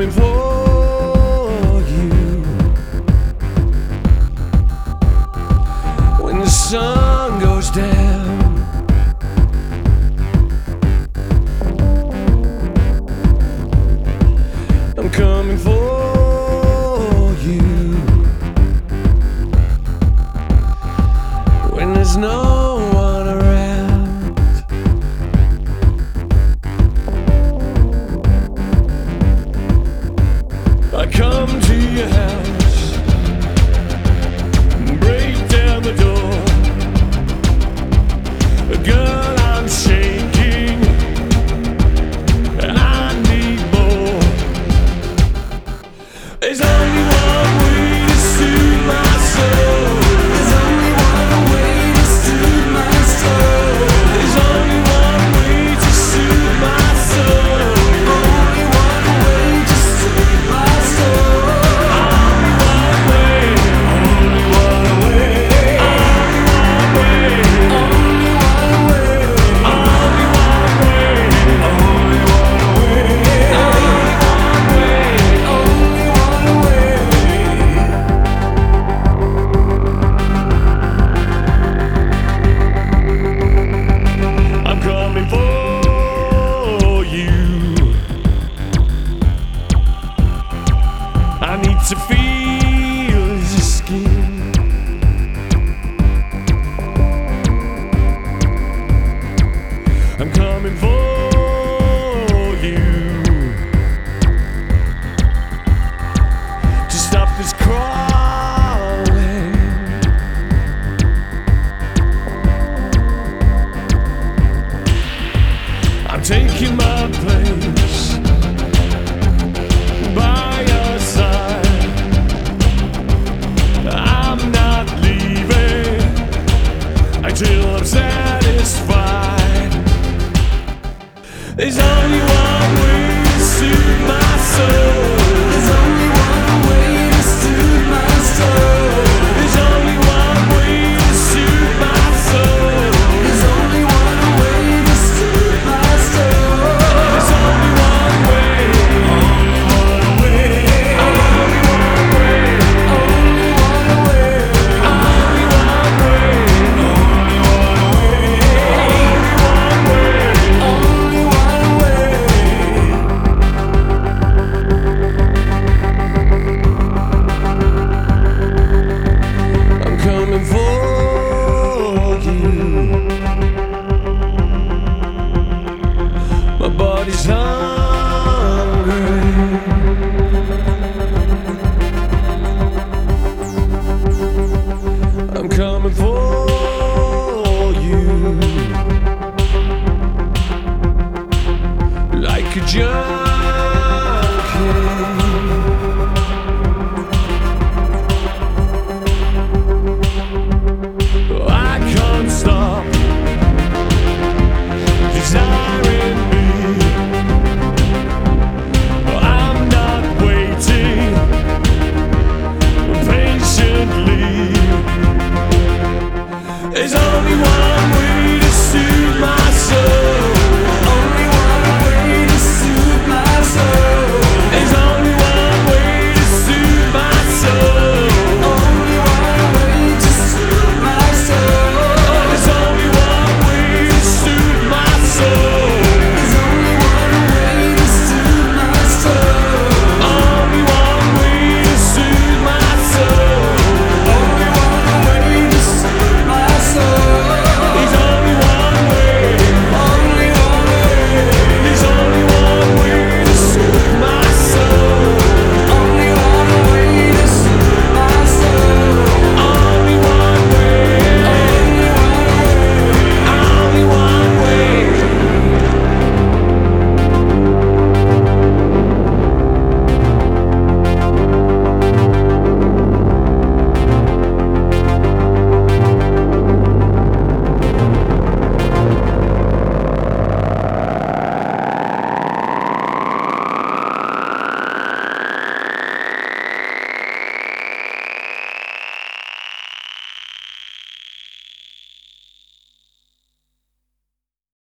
coming for you. When the sun It's only I'm taking my place. Everybody's hungry. I'm coming for you like a. There's only one